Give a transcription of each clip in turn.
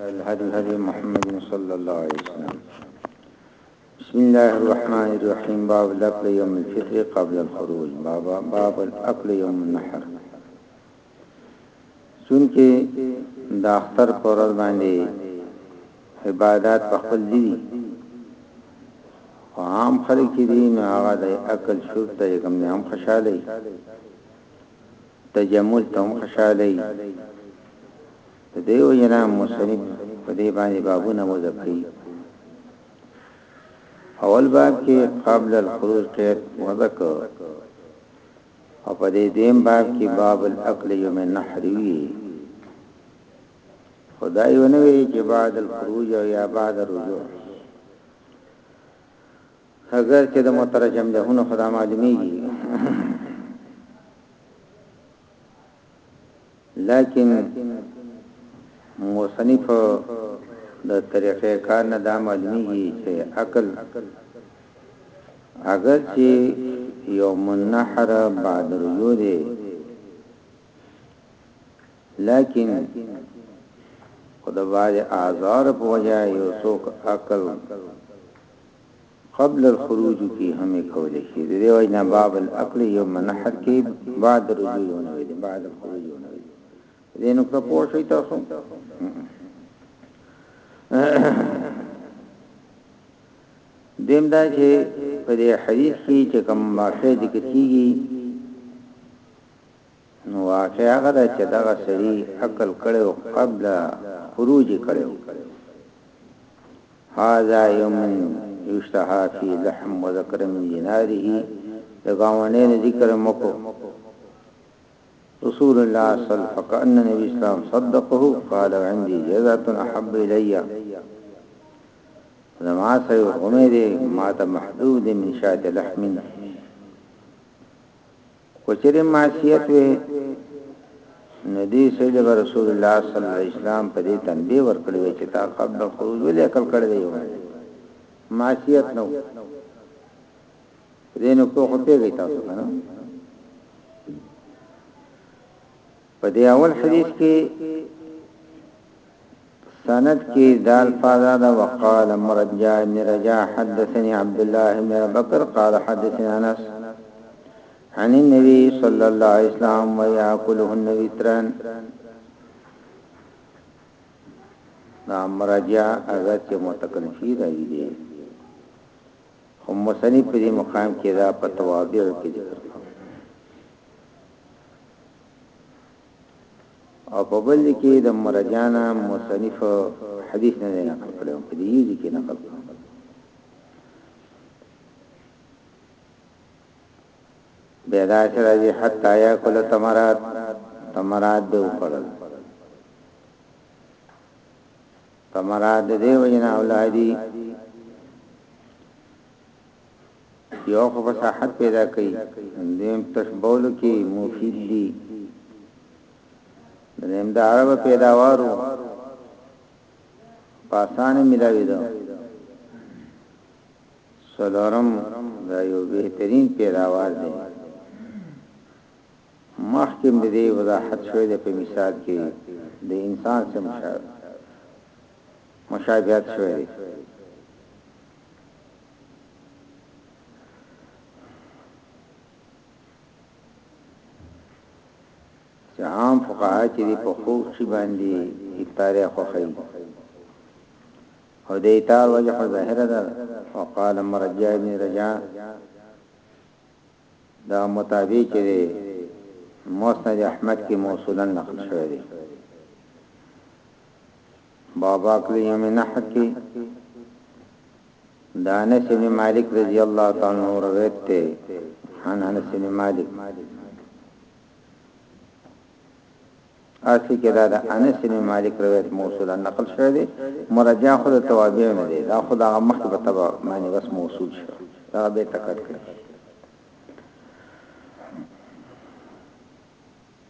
الهدي هدي محمد صلى الله عليه وسلم بسم الله الرحمن الرحيم باب الأكل يوم الفطر قبل الخروج باب, باب الأكل يوم النحر چونکه د اختر په ورځ باندې عبادت په خپل دي خو عام خلک دي نو هغه د عقل شرط ته کوم نه هم خوشاله تجمل ته هم خوشاله د دیو جنا مصنف په دې باندې بابونه وځکړي اول باب کې قبل الخروج قید وذکر او په دې دیم باب کې باب الاکل یوم النحر وی خدای ونوي چې بعد الخروج او یا بعد الرجوع اگر چې د مترجم دهونو خدای معلومیږي لکن مصنف د طریقه کار نه دا معلومیږي چې عقل اگر چې یو منحر بعد رجوع دی لیکن خدای آزار په وجه یو څوک عقل قبل الخروج کی هم یې کولی شي د دې وجه نه باب الاکل یوم نحر کی بعد الرجوع یو نوی دی بعد الخروج یو نوی دی دې نقطه پوه شئ تاسو دیم دا چې په دې حدیث کې چې کوم واقع ذکر کیږي نو واقعه هغه ده چې دغه سړي اکل کړی او قبل خروج یې کړی و. هذا یوم یشتها فی لحم وذکر من جناره د ګاونډي نه ذکر مکو رسول الله صلی الله علیه وسلم فکأن نبی اسلام صدقه قال عندي جزعه احب الي زما سره غمه دي ما ته محدود من شات لحم که چېرې معصیت وی نو دې سړي له به رسول الله صلی الله علیه وسلم په دې تنبیه ورکړې وی چې تا قبل الخروج ولې عقل کړی دی یو معصیت نو دې نو په خو پیږی تاسو کنه په دې اول حدیث کې سند کې دال فاضا دا وقال مرجع ابن رجاء حدثني عبد الله بن بكر قال حدثني انس عن النبي صلى الله عليه وسلم ويأكله النبي تران دا مرجع اگر چې متکن شي راځي دي هم مسنی په دې مقام کې دا په توابع کې ذکر او په بل کې د مرجانا مصنف حدیث نه نقل کړو په دې یوه کې نقل کړو بیدا سره دي حتا یا کل تمرات تمرات دی وکړل تمرات دی وینا اولادی یو خو فصاحت پیدا کوي دویم تشبولو کې مفید دي دریم د عرب پیداوارو پاسانه ملاوي ده سلورم دا یو بهترین پیداوار دی مخکې د دې وضاحت شوې ده په مثال کې د انسان سره مشابهت شوې ده چې عام فقها چې په خوب شي باندې افطار خوخی او د ایتار وجه خو ظاهره ده وقال مرجع ابن رجع دا مطابق چې مسند احمد کې موصولا نقل شوی دی بابا کلی یوم نحر کی د انس بن مالک رضی الله تعالی عنہ روایت ته عن انس بن مالک اسی کې دا د انس بن مالک روایت موصول نقل شوی دی مرجع خود توابع نه دی دا خدا مخکې په تبع معنی بس موصول شو دا به تکرر کړی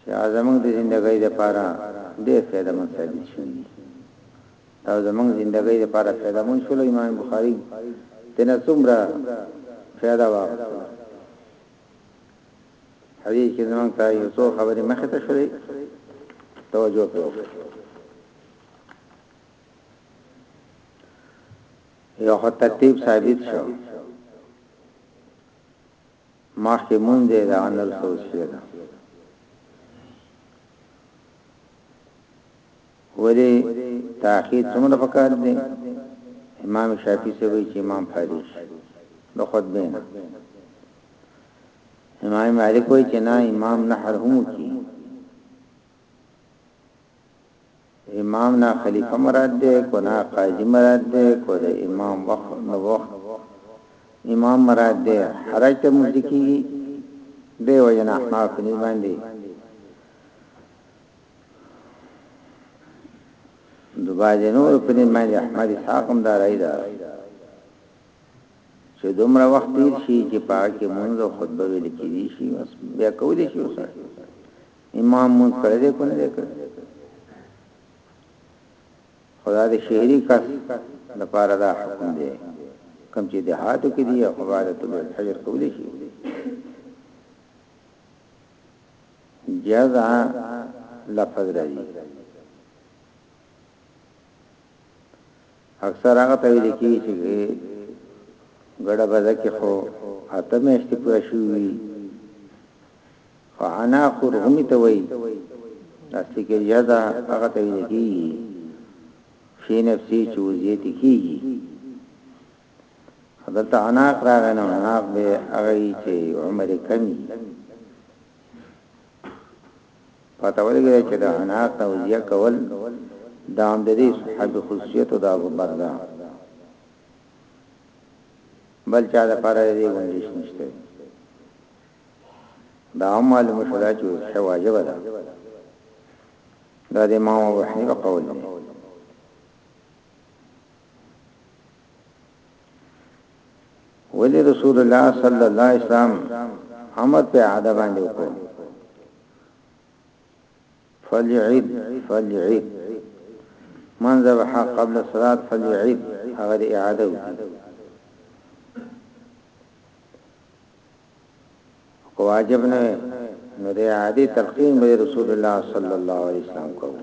چې هغه زموږ د زندګۍ لپاره ډېر فایده مند ثابت شوي دي او زموږ زندګۍ لپاره فایده مند شول امام بخاری تنه څومره فایده واغسته حدیث کې زموږ ته یو څو خبرې مخه ته شوې توجه کړئ یو خو ترتیب ثابت شو مخکې مونځ دی د هغه نه وروسته وسیله ده ولی تاخیر څومره پکار دی امام شافعی څه وی چې امام فارغ د خطبه نه امام مالک وی چې نه امام نحر هم کی امام نه خلیفه مراد دی کو نه قاضی مراد دی کو د امام وخت نو وخت امام مراد دی حرج ته مفتی کیږي دی وجنا احناف نه باندې دوباجه نور په دې باندې احمد حاکم دار ایدا چې دومره وخت تیر شي چې پاکه مونږ خطبه ویل کیږي شي بیا کولې شي وسه امام مون کړه دې کو نه دې کړ خدا دې شهري کس د پاره دا حکم دی کم چې د هاتو کې دی او عبادت له حجر کولې شي جزاء لفظ راځي اکثر هغه ته ویل کیږي چې ګډه بده کې خو اته میاشتې پوره شوې وي فانا خورهمی ته وایي اصلي کې یاده هغه ته ویل کیږي شي نفسي چې وزیت کیږي حضرت عناق راغی نو عناق به هغه چې عمر کمی پته ولګی چې د حنا توزیه کول د هم د دې صحابي خصوصیت او د ابو برده بل چا د پاره دې ونډیش نشته دا هم معلومه شو دا چې څه واجب ده دا د امام ابو حنیفه قول دی ولی رسول الله صلی الله علیه وسلم امر په عاده باندې وکړو فليعيد فليعيد من ذبح قبل الصلاه فليعيد هغه اعاده وکړي کو واجب نه نو د عادي تلقین به رسول الله صلی الله علیه وسلم کوو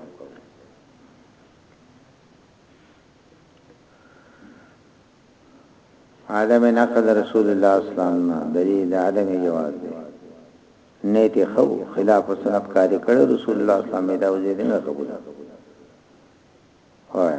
عدم نقل رسول الله اسلام نه دلیل د عدم جواز دی نیت خو خلاف سنت کاری کړو رسول الله اسلام دا وزید نه قبول وای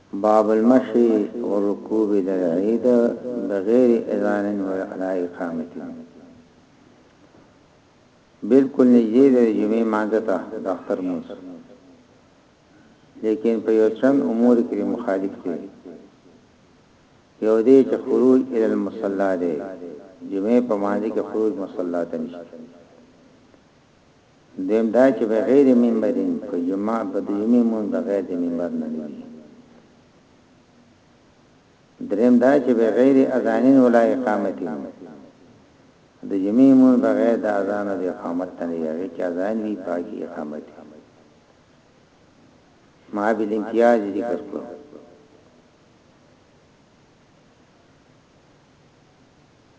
باب المشي والركوب الى العيد بغير اذان واقراء اقامة بلکل نږدې ده جمعې مانځه ته د اختر مونځ لیکن په یو چند امور کې مخالف دی یو دی چې خروج ال المصلا دی جمعې په مانځه کې خروج مصلا ته نشته دویم دا چې بغیر منبرین که جماعت به د جمعې مونځ بغیر د منبر نه نه وي. دریم دا چې بغیر اذانین ولا اقامتین د جمعې مونځ بغیر د اذان او د اقامت نه نه وي چې اذان وی پاکي اقامت ما به امتیاز ذکر کړو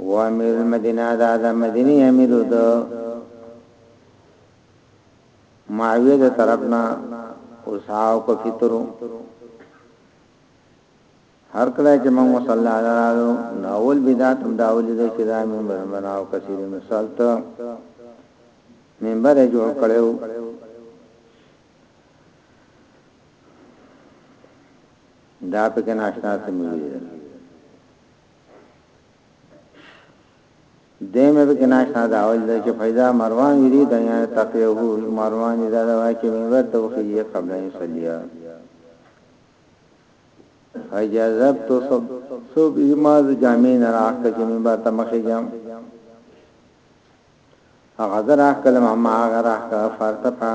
هو امير المدينه دا د مديني امير د معاويه د طرفنا اوساو کو فطرو هر کله چې موږ مصلی لرالو ناول بدعت هم داول دي چې دا موږ بناو کثیر مسلط منبر جوړ کړو دا په کې ناشنا سمې دي ديمه پکې ناشنا ده اول ده چې فیضا مروان یری دنیا تقیه هو مروان یې دا وایي چې منبر ته وخیږي قبل ان صلیا فجذب تو سب سب ایماز جامع نه راکه چې منبر ته مخې جام هغه درا کلم ما هغه راکه فرتفا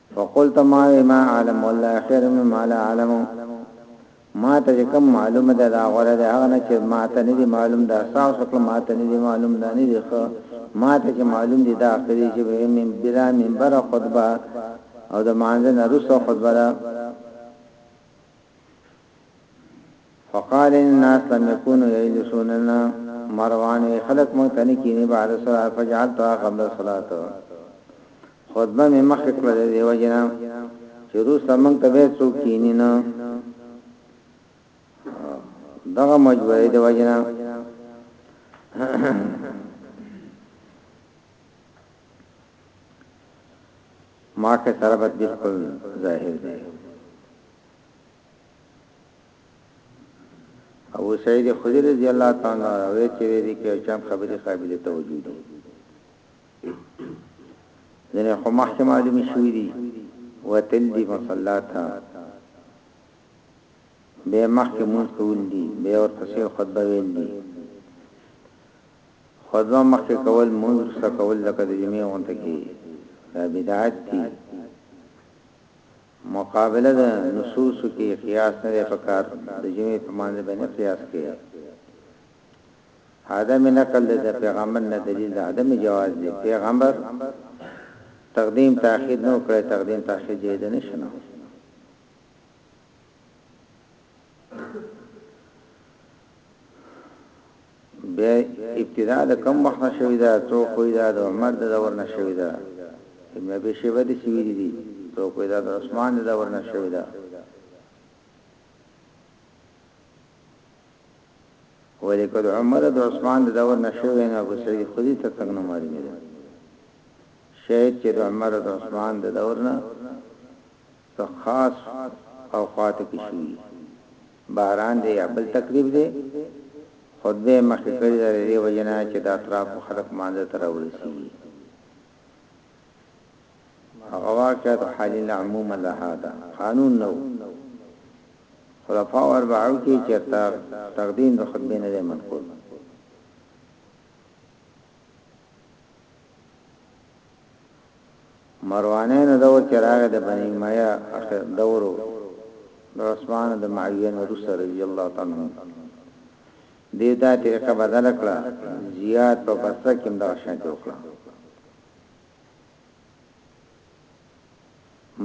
فقلت ما وی ما عالم والله خیر مما لا عالم ما ته کوم معلوم ده دا غره ده هغه نه چې ما ته نه دی معلوم ده تاسو خپل ما ته نه دی معلوم ده نه دی خو ما ته چې معلوم دي دا خري چې من بلا منبر خطبه او د مانځنه رسو خطبه ده فقال ان الناس لم يكونوا يجلسوننا مروان وی خلق مونږ ته نه کینی بعد سره فجعلت قبل الصلاه خطبه می مخ کړه د دیو جنا چې روس مونږ ته به څوک کینی نه دغه مجبورې دی وجنا ما کې تربت بالکل ظاهر دی ابو سعيد خدري رضي الله تعالی عنه روایت چې وې دي کې چم خبري قابل توجه دي ځنه خو مخکې معلومي شوې دي وتل دي مصلاتا به مخکې مونږ کول دي به اور پسې خطبه ویل دي خطبه مخکې کول مونږ سره کول لکه د جمعې اونته کې دا بدعت دي مقابله ده نصوصو کی قیاس نه دی پکار د جمعی په مانځه به نه قیاس کیی عدم نقل ده د پیغمبر نه دلیل ده عدم جواز دی پیغمبر تقدیم تاخیر نو کړی تقدیم تاخیر جیده نشنه بیا ابتدا د کم وخت نه شوی ده څو کوی دا د عمر د دور نه شوی ده ابن ابي شیبه دې سویری دي څو کوی دا د عثمان د دور نه شوی ده ولې کله عمر د عثمان د دور نه شوی نه ابو سعید خدی ته څنګه ماری نه شاید چې د عمر د عثمان د دور نه په خاص اوقاتو کې شوي دي، بحران دی یا بل تکلیف دی، خطبه یې مخکې کړې ده د دې وجې نه چې د اطرافو خلک مانځه ته راورسیږي. هغه واقعات حالي لا عموما لها ده، قانون نه وو. خلفاء اربعو کې چېرته تقدیم د خطبې نه دی منقول. مروانینو دور چې راغی د بنی امیه اخر دور و د عثمان او د معاویه نه وروسته رضی الله تعالی عنهم دې دا طریقه بدله کړه زیاد په بصره کې هم دغه شان وکړه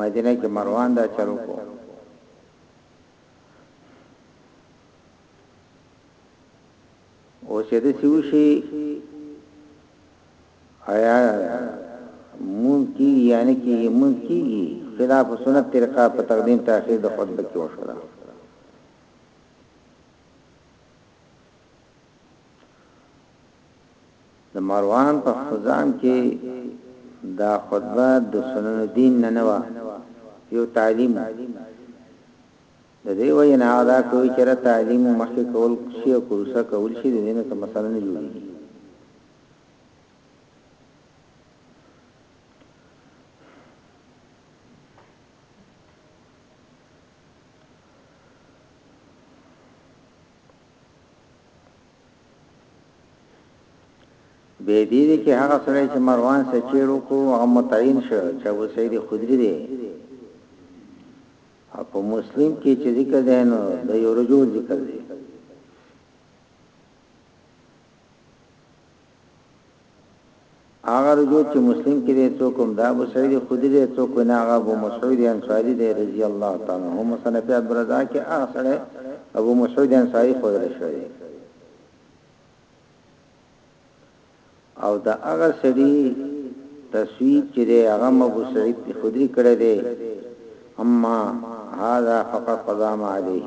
مدینه کې مروان دا چلو کو او چې د سیوشي ایا مونځ کیږي یا نه کیږي مونځ کیږي خلاف سنت طریقه په تقدیم تاخير د خطبه کې وشوه د مروان په خزام کې دا خطبه د سنن دین نه نه یو تعلیم د دې وینا دا کوي چې تعلیم مخکې کول شي او کورسه کول شي د دې نه مثلا نه جوړیږي به دې دې کې هغه سره چې مروان سچېړو کو هغه متعین شو چې ابو سعید خدری دی او په مسلم کې چې ذکر دی نو د یو رجو ذکر دی هغه رجوت چې مسلم کې دی څوک هم دا ابو سعید خدری دی څوک وینا هغه ابو مسعود انصاری دی رضی الله تعالی عنه مصنف عبدالرزاق کې هغه سره ابو مسعود انصاری خو درشوی دی او دا هغه سړي تصویب چې دی هغه ابو سعید خدری کړی دی اما هذا فقط قضام عليه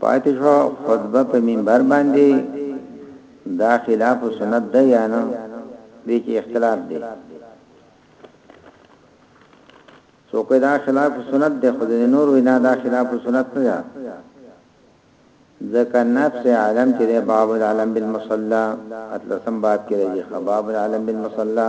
پاتې شو خطبه په منبر باندې دا خلاف سنت ده یا نه دې کې اختلاف دی څوک دا خلاف سنت ده خو دې نور وینا دا خلاف سنت نه ده ځکه نفس عالم چې ده باب العالم بالمصلى اتلسم باب کې راځي خباب العالم بالمصلى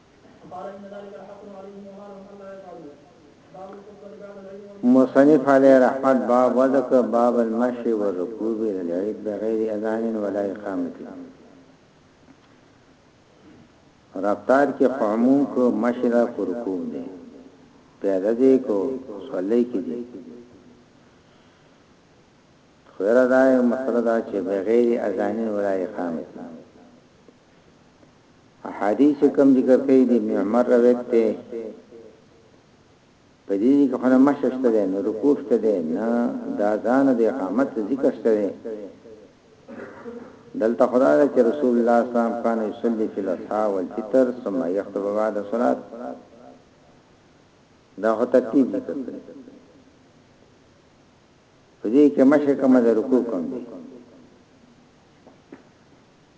مصنف علی رحمت باب وذک باب المشي والركوب للعيد بغير اذان ولا اقامه رفتار کې قومون کو مشرا کو رکوع دي پیاده دي کو صلی کې دي خیره دا مسله دا چې بغیر اذان ولا اقامه احادیث کوم ذکر کوي د ابن عمر روایت ته په دې کې خونه مششته ده نو رکوع شته ده نه دا ځان د اقامت ذکر شته ده دلته خدای چې رسول الله صلی الله علیه وسلم کان یصلی فی الاضحى والفطر ثم یخطب بعد الصلاه دا هو ترتیب ذکر کړی په دې کې مشه کومه رکوع کوم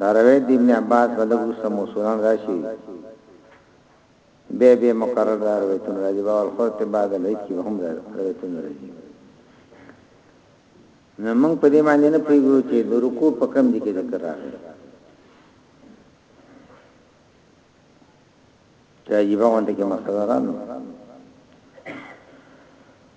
دا روایت د ابن عباس به لږ وروسته موصولاً راشي بیا بیا مکرر دا روایتونه راځي باب الخرط بعد العید کې به هم دا روایتونه راځي نو موږ په دې باندې نه پیګو چې د رکوع په کم دي کې ذکر راغلی چې عجیبه غونډه کې مسله رانو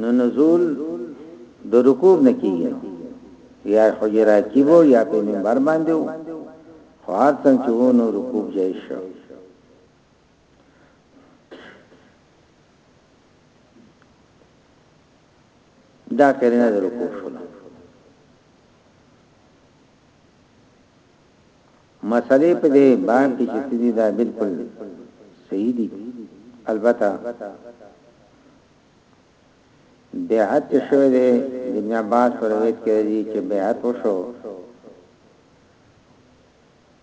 نو نزول د رکوع نه کیږي یا حجرا کیبو یا په منبر باندې وو خو هر څنګه چې وو نو رکوع جایز شو دا کرینه د رکوع شو مسئلې په دې باب کې چې څه دي دا بالکل صحیح دي البته بیعت شوه دی ابن عباس روایت کړی دی چې بیعت وشو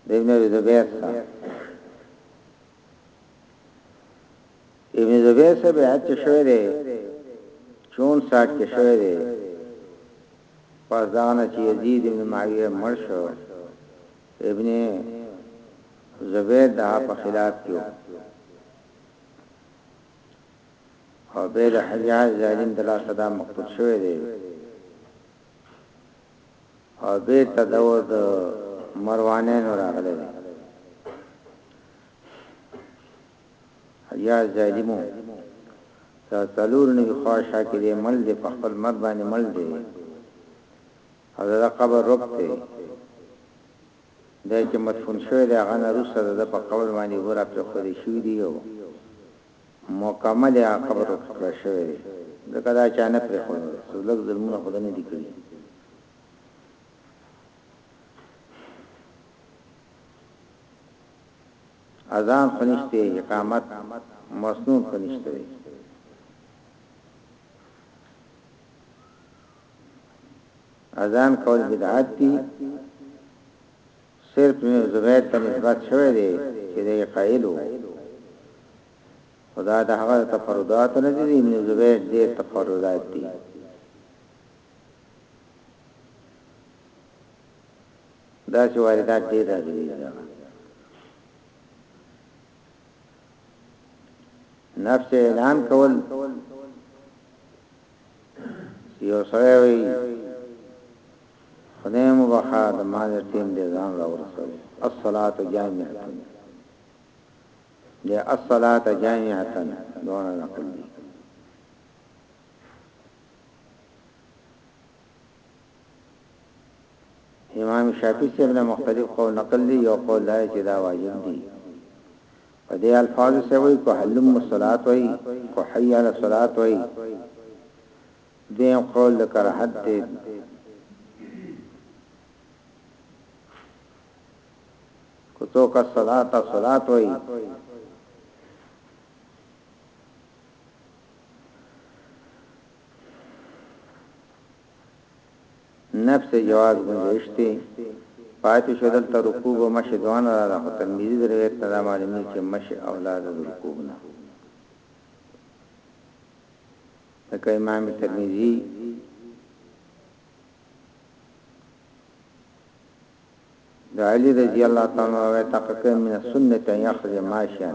د ابن زبیر سره ابن زبیر سره بیعت شوه دی چون سات کې شوه دی پس د هغه نه چې یزید ابن معاویه مړ شو، ابن زبیر د هغه په خلاف کې وو او بیا د حجاج ظالم د لاسه دا مقتول شوی دی او بیا ته د مروانینو راغلی دی یا ظالمو ستا څلور نوی خوا شا کې دی مل دی په خپل مرګ باندې مل دی او دا قبر رب دی دا چې مدفون شوی دی هغه نه روسه ده په قبر باندې ورا پر خو دی شو دی یو مکمل هغه قبر رب کړ شوی دی دا کدا چا نه پر خو سلګ ظلمونه خدای نه دی کړی اذان خو نشته اقامت مسنون خو نشته دی اذان کول بدعت دي صرف ابن زبیر ته نسبت شوی دی چې دی قائل وو خدا د هغه تفردات نه دي ابن زبیر دې تفردات دي داسې واردات ډېر راغلي دي، دغه نفس اعلان کول یو سره وي خدای مو بخا د ما د ټیم د ځان را ورسول الصلاه جامعه د الصلاه جامعه دونه نقل دي امام شافعي صاحب نه مختلف قول نقل دي یو قول دا چې دا واجب دي په دې الفاظ سره وایي کو حلم الصلات وایي کو حي على الصلات وایي دیم قول د کراهت دی کو تو کا صلات صلات وایي نفس جواز گنجائش ته پاتې شو دلته رکوع او مشي دوه نه راځه خو ترمذی د روایت نه معلومی چې مشي اولا د رکوع نه لکه امام ترمذی د علی رضی الله تعالی عنہ وه تحقیق من السنه یخرج ماشان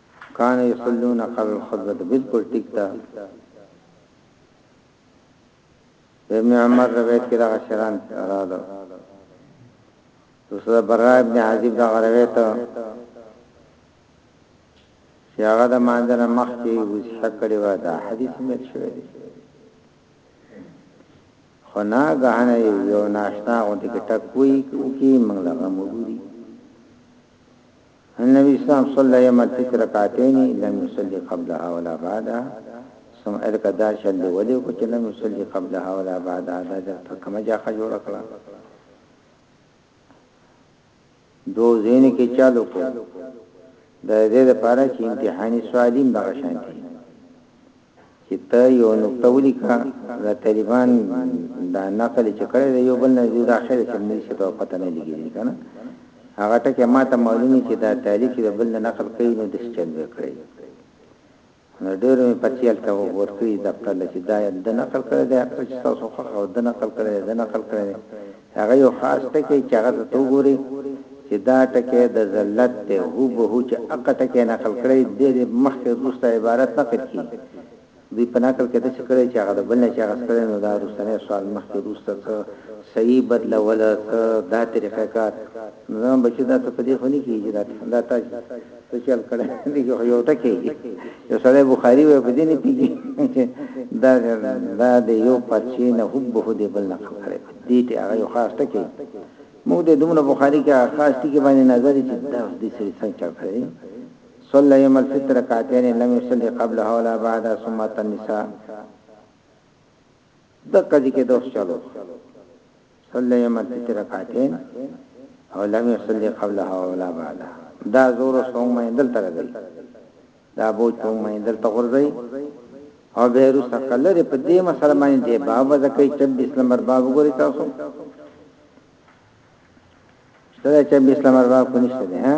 کان يصلون قبل الخطبه بالکل ټیک ده ابن عمر روایت کې دا شران رااله رسول برا ابن عازب دا روایت چې هغه د مانځنه مخ کې وسه کړی و دا حدیث مې شوی دی خنا غهنه یو ناشنا غونډه کې ټکوي کوي منګلا غموري ان النبي صلی الله علیه وسلم صلی یوم الفتح رکعتین لم یصلی قبلها ولا بعدها ثم الکه دا شل دی ولی کو چې لم یصلی قبلها ولا بعدها دا د کومه ځخه جوړ کړه دو زین کې چالو کو د دې لپاره چې امتحاني سوالیم دغه شانتي چی ته یو نکته ولیکه دا طالبان دا نقل چی کړی دی یو بل نه دی دا خیر چی مونږ څه ته پته نه لګیږي کنه هغه ټکی ماته معلومی چی دا طالب چی بل نه نقل کوي نو د چل به کړی نو ډیر می پچیل ته ور کړی دفتر لچ دا د نقل کړی دی اکثر تاسو خو د نقل کړی دی نقل کړی هغه یو خاص ټکی چې هغه ته ته وګورې چې دا ټکی د ذلت دی هو به هو چې اقه ټکی نقل کړی دی دی مخکې وروسته عبارت نقل کړي دوی په نقل کې داسې کړی چې هغه د بل نه چې هغه ستړی نو دا وروستنی سوال مخکې وروسته څه صحیح بدلوله څه دا طریقه کار نو زما بچو دا ته په دې خو نه کېږي چې دا تا ته چل کړه دې یو ټکی یو سړی بخاری وې په دې نه پیږي دا دا دې یو پچې نه حب هو دې بل نه خبره دې ته هغه یو خاص ټکی موږ دې دومره بخاری کې خاص ټکی باندې نظر چې دا دې سړي څنګه چل کړی صلی یوم الفطر کاتین لم یصلی قبل حولا بعد ثم النساء د قضیه کې دوه چلو صلی یما تیت رکعتین او لم یصلی قبلها ولا بعدها دا زور سوم مې دل تر دی دا بوج په مې دل ته غورځي او به روسه کله په دې مسله باندې دی باب ځکه 26 نمبر باب وګورئ تاسو ستاسو 26 نمبر باب کو نشته ها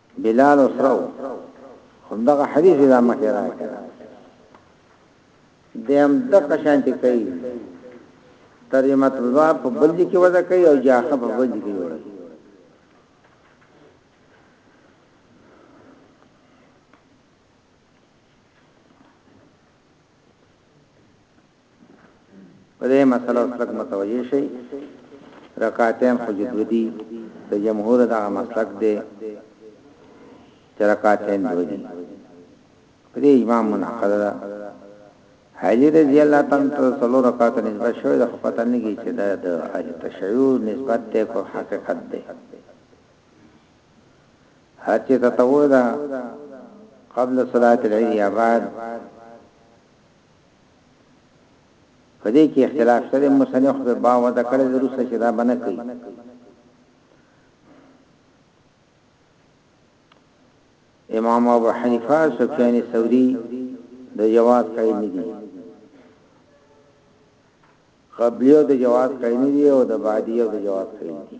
بلال اسرو همدغه حدیث دا مخه راکړه دیم د قشانتی کوي ترجمه تلوا په بل کې ودا کوي او جاخه په بل کې ودا کوي په دې مسله اوس لږ متوجه شئ رکعتین خو جدو دي د جمهور دا مسلک دی چې رکعتین دو دي په دې امام منعقد ده حالی رضی الله تعالی تر څلو رکعات نسبت شوی د خپته نه کی چې دا د اهل تشیع نسبت ته کو حقیقت دی هرچه تطوع ده قبل صلاة العید یا بعد فدې کې اختلاف شته مصنف به با و ذکر ضرورت چې دا بنه کوي امام ابو حنیفه سفیان ثوری د جواز قائل نه دي قبلیو د جواز قائل نه دي او د بعدیو د جواز قائل دي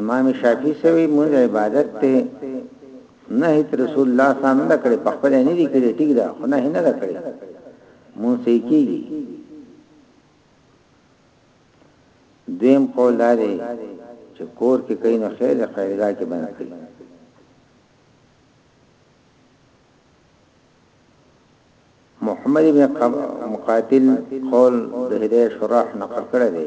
امام شافعي سوي موږ عبادت ته نه هیت رسول الله صلی الله علیه وسلم په خپل نه دي کړی ټیک ده خو نه نه کړی مون سې کیږي دیم قول لري چې کور کې کین خیر خیرګه کې باندې کړی محمد ابن مقاتل قول د هدايه شرح نقل کړی دی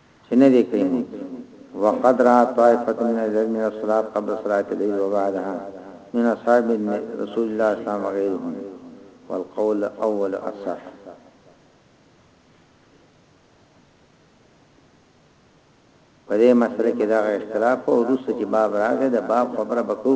چې نه دې کوي مونږ وقد را طائفه من الذين من الصلاه قبل صلاه الليل وبعدها من اصحاب رسول الله اسلام وغيرهم والقول اول اصح په دې مسله کې دا اختلاف او روسه چې باب راغی دا باب خبره بکو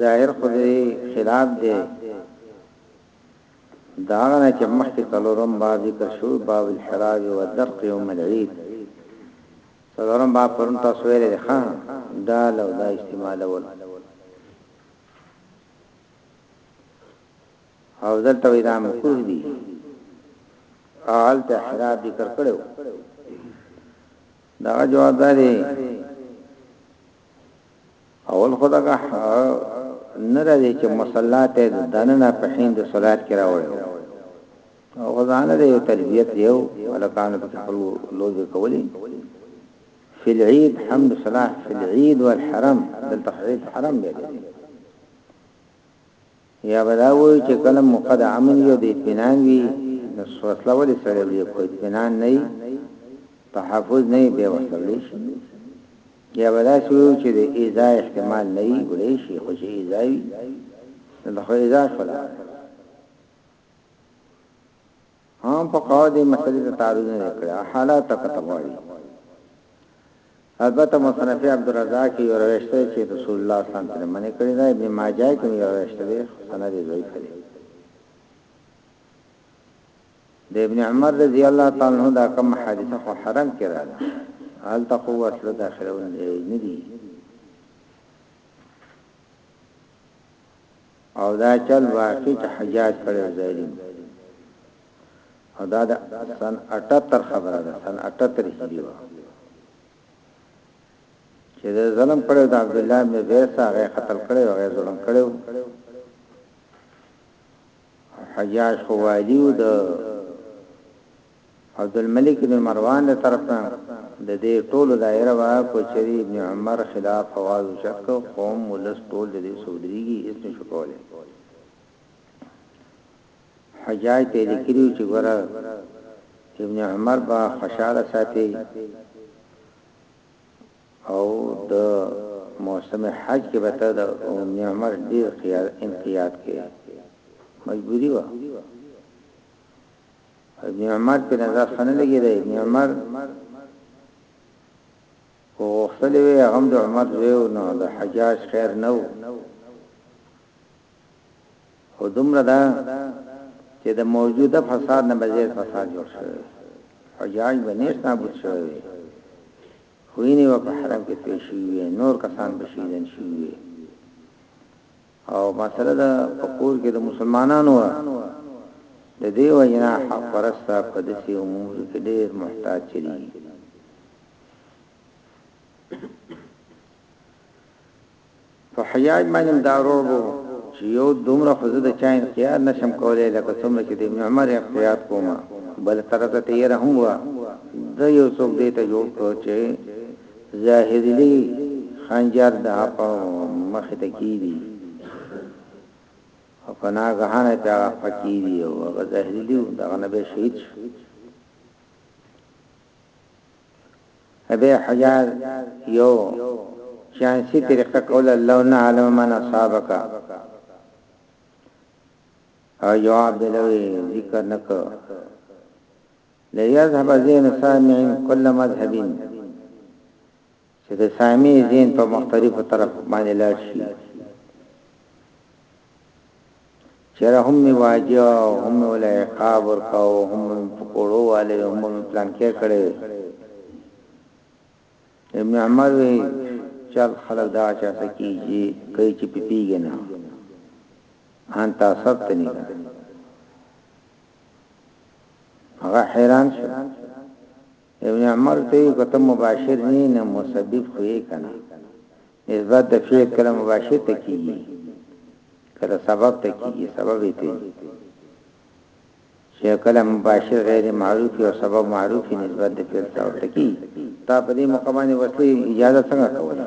ظاهر خو دې خلاف دی دا غنه چې مخکې څلورم با ذکر شو باب الحراج و درق یوم العید څلورم با پرون تاسو ویل دي ها دا لو دا استعمال ول او دلته وی دا مکروه دي اول ته حرام ذکر کړو دا جواب دی اول خدا کا نه راځي چې مصلا ته دننه په هند صلات کې راوړل او غزانه د یو تربیت یو الکان په خپل لوز کولی فی العید حمد صلاح فی العید والحرم دلته عید حرم دی یا به دا وایو چې کله موقع د امن وي او د اطمینان وي نو وسله ولې سړی وړي خو اطمینان نه وي تحفظ نه وي بیا وسله وړي شي یا به دا شوي چې د ایزا احتمال نه وي وړي شي خو چې ایزا وي نو خو ایزا شولا هم په قوا دې مسلې ته تعرض نه کړی حالات ته کته غواړي البته مصنف عبد الرزاق یو روشته چې رسول الله صلی الله علیه وسلم منې کړی دا ابن ماجه کې یو روشته دی سند ضعیف دی د ابن عمر رضی الله تعالی عنہ دا کوم حادثه خو حرام کړه حال تقو اصل داخلون نه دي او دا چل واقعی چه حجاج کړی ظالم او دا دا سن 78 خبره ده سن 78 هجری و چې دا ظلم کړو د عبد الله بن زید سره قتل کړو هغه ظلم کړو حجاج خو والیو د عبدالملک ابن مروان د طرف نه د دې ټولو دائره وه که چېرې ابن عمر خلاف اواز اوچت کړ قوم ولس ټول د دې سره ودرېږي هېڅ نه شو کولای حجاج ته یې لیکلي وو چې ګوره ابن عمر به خوشاله ساتي او د موسم حج کې به ته د ابن عمر ډیر انقیاد کې مجبوری و ابن عمر په نظر خنه لګی دی ابن عمر او غختلی وی هغه د عمر زیو نو د حجاج خیر نو او دومره دا چې د موجوده فساد نه بغیر فساد جوړ شوی حجاج بنیش نابود شوی خوینی و په حرم کې پیشوی نور کسان بشیدن شوی او مسله ده په کور کې د مسلمانانو وه د دې وجنا حق پرسته په دسي امور کې ډېر محتاج چلیږي په حیاج باندې دا روبو چې یو دومره خزه د چا انقیاد نشم کولای لکه څومره چې د ابن عمر انقیاد کومه بل طرف ته یې رحم وا د یو څوک دې ته جوړ کړو چې ظاهرعلي خان جار د اپه مخې ته کېدی او په ناګهانه په هغه اپه کېدی او هغه ظاهرعلي د هغه نه به شهید شو ابه حجاز یو شانسی طریقه کوله لو نه علم من اصحابک او جواب دلوي ذکر نکو ليذهب ذهن سامع كل مذهب چې د سامع ذهن په مختلفو طرف باندې لاړ شي چیرې هم می واجه هم ولا عقاب ورکاو هم پکوړو والے هم پلان کې کړي ابن عمر وی چل خلق دا چا سکی جی کئی چی پی پیگی نا انتا سب تنی هغه حیران شو ابن عمر ته یو کته مباشر نه نه مسبب خو یې کنه نسبت د فعل کلمه مباشر ته کیږي کله سبب ته کیږي سبب یې ته شیخ کلم مباشر غیر معروف او سبب معروف نسبت د فعل سره ته کیږي تا په دې مقامه وصلي اجازه څنګه کوله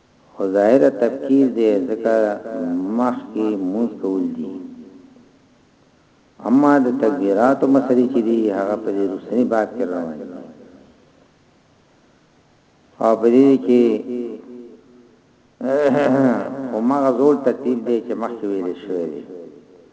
خو ظاهره تفکير دی ځکه مخکې لمونځ کول دي اما د تکبيراتو مسلې چې دي هغه په دې رسني باب کې روان دي او په دې کې او مغه زول ترتیب دی چې مخکې ویل شوی دی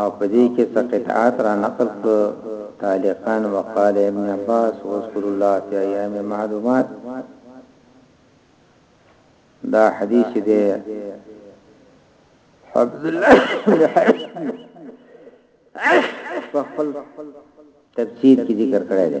او په دې کې څه قطعات را نقل کړو تعلیقا وقال ابن عباس واذكر الله في ايام معلومات دا حدیث دی عبد الله په خپل تفسیر کې ذکر کړی دی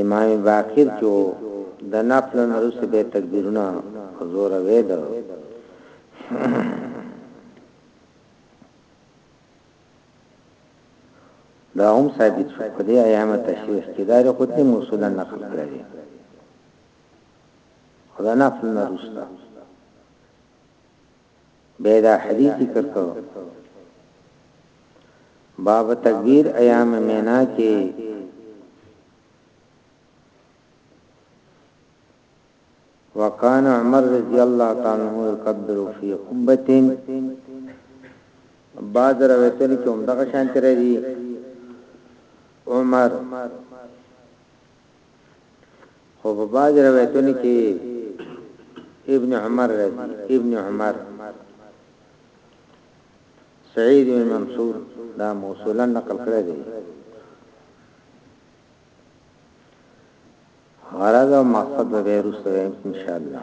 امام باقر چې وو د نفل نه وروسته به تکبیرونه په زوره ویل دا هم ثابت شو په دې ایام تشریح کې دا خود نه موصولا نقل کړی خدا نفل نه روستا بیا دا حدیث ذکر کو باب تکبیر ایام مینا کې وکان عمر رضی الله تعالی عنہ یکبر فی قبتین بعض روایتونو کې هم دغه شان تر دي عمر خو په باج روایتونو کې ابن عمر رضی ابن عمر سعید بن منصور دا موصولا نقل کړی دی غرض او مقصد به بیرسته ان شاء الله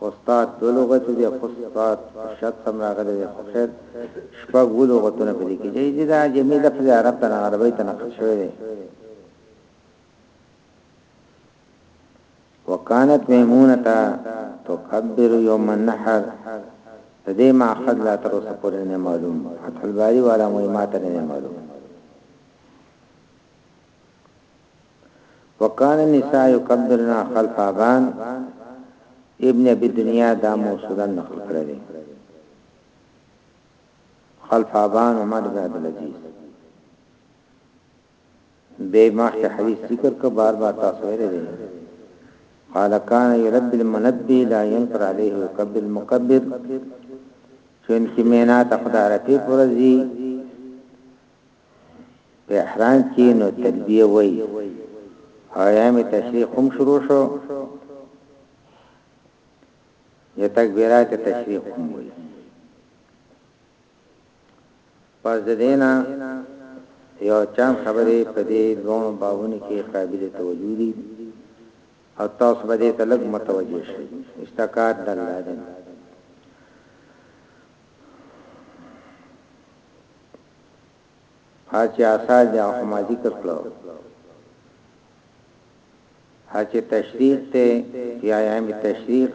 فسطاط دوه لغت دي فسطاط په شرط هم راغلي دي خو خیر شپږ و لغتونه په دې کې جاي دي دا جمعي لفظ عرب ته عربی ته نقل شوی دی وکانت میمونه تا تکبر یوم النحر د دې ماخذ لا تر اوسه پورې نه معلوم فتح الباری والا مهمات نه معلوم وکان النساء يقبلن خلف ابان ابن ابي دنيا دا موصولا نقل کړی دی خلف ابان عمر بن عبد العزيز به مخکې حدیث ذکر کو بار بار تاسو ویل دي قال كان يرب المنبي لا ينكر عليه وكب المكبر چون کې مینا تقدارتي پرزي په احرام کې نو تلبیه وایي او ایام تشریق هم شروع شو یا تکبیرات تشریق هم وایي پس د دینا یو چم خبرې په دې دوه باغونو کې قابل توجه دي او تاسو به دې ته لږ متوجه شئ استقاد د الله دی هغه چې آثار دي هغه خو ما ذکر کړو هغه چې تشریق ته یا ایام تشریق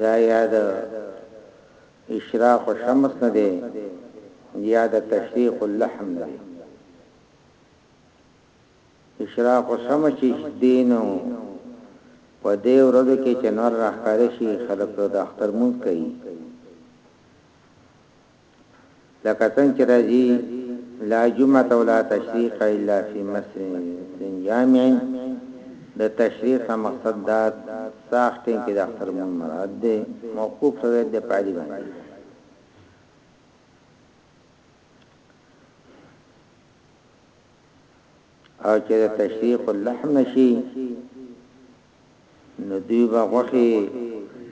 دا یاد اشراق شمس نه دی یا د تشریق اللحم نه دی اشراق شمس چې دینو په دې ورځو کې چې نور راخاره شي خلک د اختر مونږ کوي لکه څنګه چې راځي لا جمعه ولا تشریق الا فی مسجد جامع د تشریق مقصد دا ساخ ټین کې د اختر مون مراد دی موقوف روایت د پالی باندې او چې د تشریق اللحم نشي نو دوی به غوښې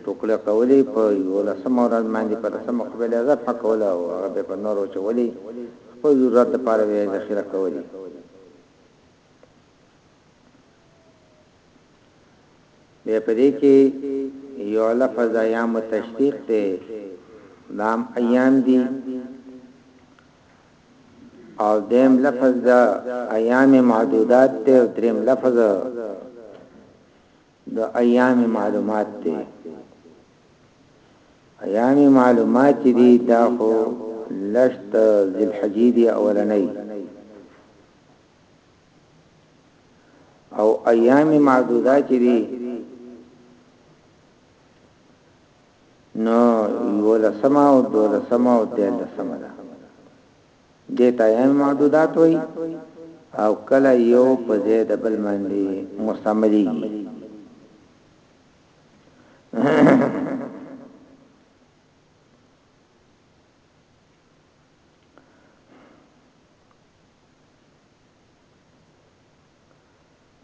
ټوکړه کولې په یولسمه ورځ باندې په لسمه خو به یې ذبحه کوله او هغه به په نور وچولې خپل ضرورت لپاره به یې ذخیره کولې به په دې کې یو لفظ ایام تشریق دی نام ایام دی او دویم لفظ د ایام معدودات دی او دریم لفظ د ایام معلومات دی ایام معلومات دي دا خو لشت ذل حجیدی اولنی او ایام معدودات دي نو یولسمه او دولسمه او دیارلسمه ده دې ته یې معدودات وایي او کله یو په ځای د بل باندې مستعملي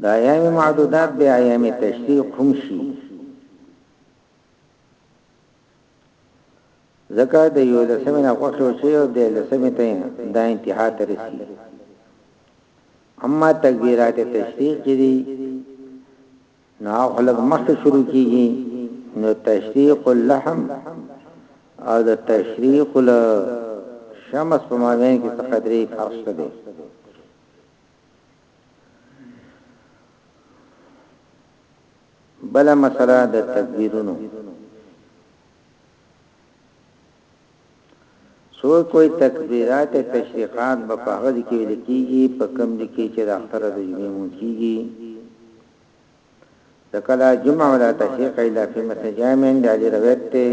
دا ایام معدودات به ایام تشریق هم شي ځکه د یو لسمه نه خوښ شو چې د لسمه ته دا انتها ته رسي اما تکبیرات تشریح کې دي نو خلک مخکې شروع کیږي نو تشریق اللحم او د تشریق الشمس په مابین کې څه قدرې فرق شته بل مسله د تکبیرونو سو کوئی تکبیرات تشریقات په هغه دي کې لیکيږي په کم دي کې چې د اختر د جمعې مون کیږي ذکلا جمعه ولا تشریق الا فی مسجامن د علی روایت ته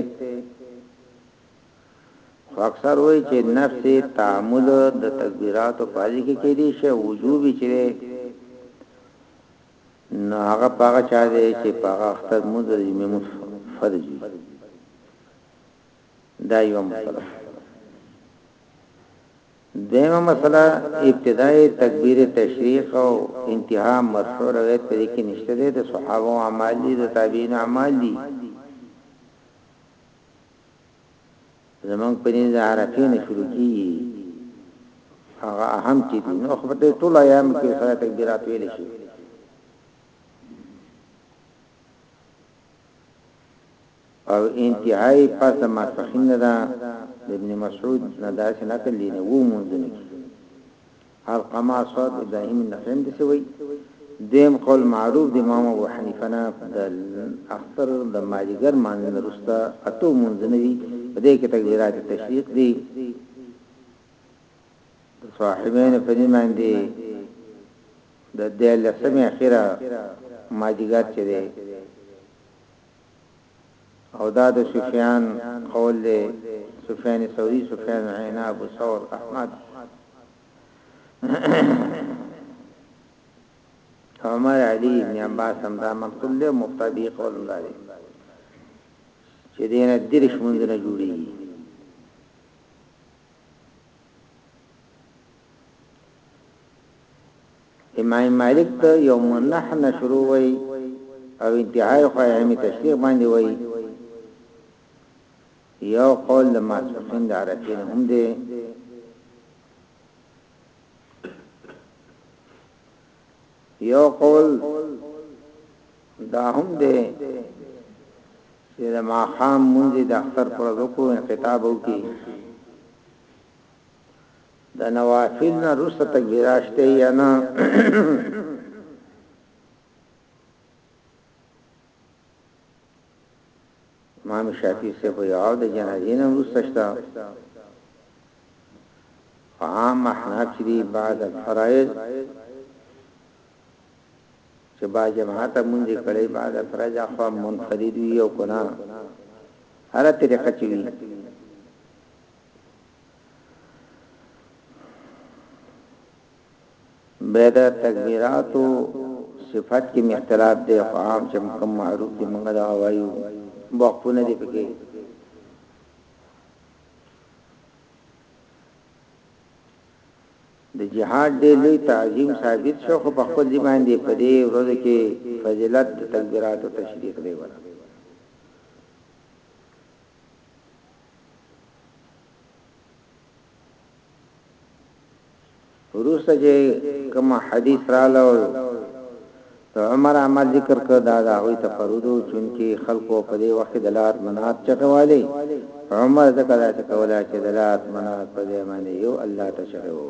خو اکثر وایي چې نفس تعمد د تکبیراتو په حج کې کېدی شي او وجوبي چې دی نو هغه په هغه چا دی چې په هغه اختر مونځ د جمعې مونځ فرض وي دا یو مسله دیمه مسله ابتدای تکبیر تشریق او انتها مرفوع روایت په دې کې نشته ده د صحابه او اعمال دي د تابعین اعمال دي زموږ په دین د عرفې نه شروع کیږي هغه اهم چې دي نو خو په ټول ایام کې سره تکبیرات ویل شي او انتهای پس ما سخین ده ابن مسعود نه داسې نقل لینه وو مونږ نه علقمه صاد ابراهيم النخعي داسې وایي، دویم قول معروف د امام ابو حنیفه نه د اختر د مازیګر لمانځه نه وروسته اته لمونځونه دي، په دې کې تکبیرات تشریق دي، د صاحبینو په دین باندې د دیارلسمې اخیره مازیګر چې دی او دا د سفیان قول دی سفیان ثوری سفیان عینا ابو ثور احمد عمر علی ابن عباس هم دا مقتول دی مفتدی قول هم دی چې دینه درش مونږ نه جوړی امام مالک ته يوم النحر نه شروع وای او انتهای خو ايام تشريق باندې وای یو قول د ماسوخین د عرفین هم دی یو قول دا هم دی چې د ماخام مونږ د اختر پر وکړو انقطاب وکړي د نوافل نه رسته تکبیرات شته یا نه امام شافعی سے په یو د جنازې نه رسته شته عام احناف دی بعد الفرائض چې با جماعت مونږ کړي بعد الفرائض اخوا منفرد وي او کنا هر طریقه چوي به د تکبیراتو صفات کې مختلاف دی خو عام چې کوم معروف دی موږ دا وایو وقفونه دي پکې د جهاد دی لوی تعظیم ثابت شو خو په خپل ځای باندې په دې ورځ کې فضیلت د تکبیراتو تشریح دی ورته وروسته چې کوم حدیث رااله او د عمر عمل ذکر کړ دا د هغه تفرد چونکی خلقو په دې وخت د لات منات چټوالي عمر ذکر راته کولا چې د لات منات په دې باندې یو الله ته شوی وو